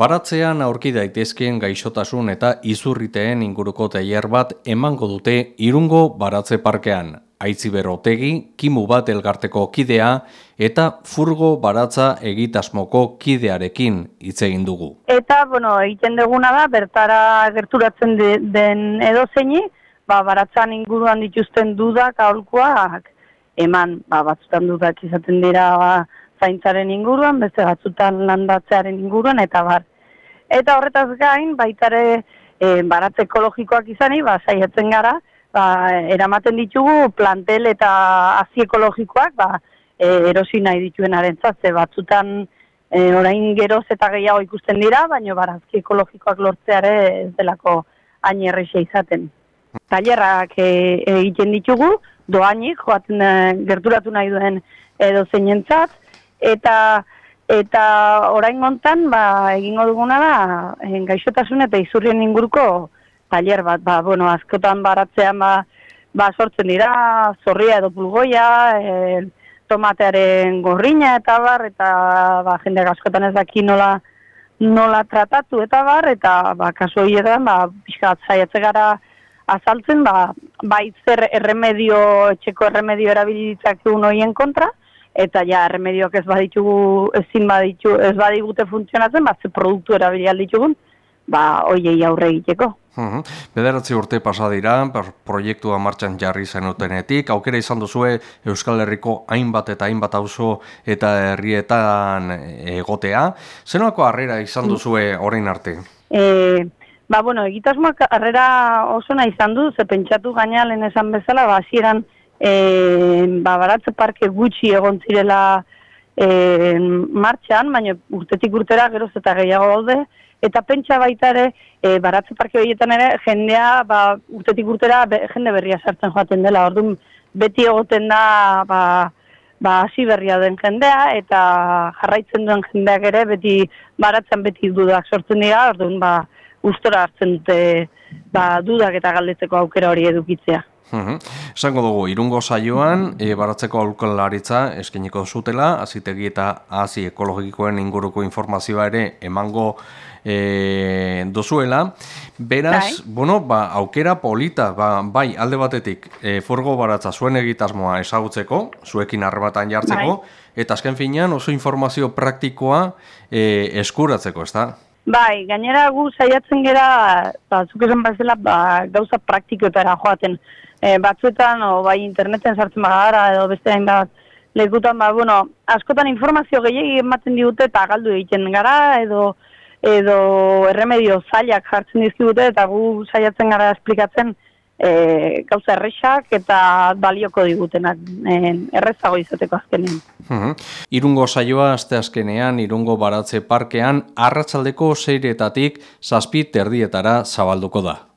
Baratzean aurki daitezkeen gaixotasun eta izurriteen inguruko tailer bat emango dute Irungo Baratze Parkean. Aitziber Otegi, Kimu bat elgarteko kidea eta Furgo Baratza egitasmoko kidearekin hitz egin dugu. Eta, bueno, egiten duguna da, bertara gerturatzen den edo zeini, ba, baratzan inguruan dituzten dudak, aholkuak, eman, ba, batzutan dudak izaten dira, ba, zaintzaren inguruan, beste batzutan landatzearen inguruan, eta bar. Eta horretaz gain, baitare e, baratze ekologikoak izani, ba, saiatzen gara, ba, eramaten ditugu plantel eta hazi ekologikoak, ba, e, erosi nahi dituen arentzatze, batzutan e, orain geroz eta gehiago ikusten dira, baina barazki ekologikoak lortzeare ez delako hain erreixe izaten. Tailerrak e, egiten ditugu, doainik, joaten e, gerturatu nahi duen edo zeinentzat, eta eta orain gontan ba, egingo duguna da en, gaixotasun eta izurrien inguruko taller bat, ba, bueno, askotan baratzean ba, ba sortzen dira, zorria edo pulgoia, e, tomatearen gorriña eta bar, eta ba, jende askotan ez daki nola, nola tratatu eta bar, eta ba, kasu horietan, ba, pixkat zaiatze gara azaltzen, ba, baitzer erremedio, etxeko erremedio erabilitzak egun horien kontra, eta ja remedioak ez baditugu ezin baditu ez badigute funtzionatzen ba ze produktu erabili ditugun ba hoiei aurre egiteko Mhm. Bederatzi urte pasa dira, proiektua martxan jarri zenutenetik, aukera izan duzue Euskal Herriko hainbat eta hainbat auzo eta herrietan egotea. Zenolako harrera izan duzue orain arte? E, ba, bueno, egitasmoak harrera oso nahi izan du, ze pentsatu gaina lehen esan bezala, ba, hasieran e, ba, baratze parke gutxi egon zirela e, martxan, baina urtetik urtera geroz eta gehiago daude, eta pentsa baita ere, e, baratze parke horietan ere, jendea, ba, urtetik urtera jende berria sartzen joaten dela, orduan beti egoten da, ba, ba, hasi berria den jendea, eta jarraitzen duen jendeak ere, beti baratzen beti dudak sortzen dira, orduan, ba, ustora hartzen dute, ba, dudak eta galdetzeko aukera hori edukitzea. Esango dugu, irungo saioan, e, baratzeko aurkolaritza eskeniko zutela, azitegi eta hazi ekologikoen inguruko informazioa ere emango e, dozuela. Beraz, bai. bueno, ba, aukera polita, ba, bai, alde batetik, e, furgo baratza zuen egitasmoa esagutzeko, zuekin harrebatan jartzeko, bai. eta azken finean oso informazio praktikoa e, eskuratzeko, ez da? Bai, gainera gu saiatzen gera, ba, zuk esan bazela, ba, gauza praktikoetara joaten. E, batzuetan, o, bai interneten sartzen bagara, edo beste hain bat, lekutan, ba, bueno, askotan informazio gehiagi ematen digute eta galdu egiten gara, edo edo erremedio zailak jartzen dizkibute eta gu saiatzen gara esplikatzen e, gauza errexak eta balioko digutenak e, errezago izateko azkenean. Uhum. Irungo saioa azte azkenean, Irungo baratze parkean, arratzaldeko seiretatik zazpi terdietara zabalduko da.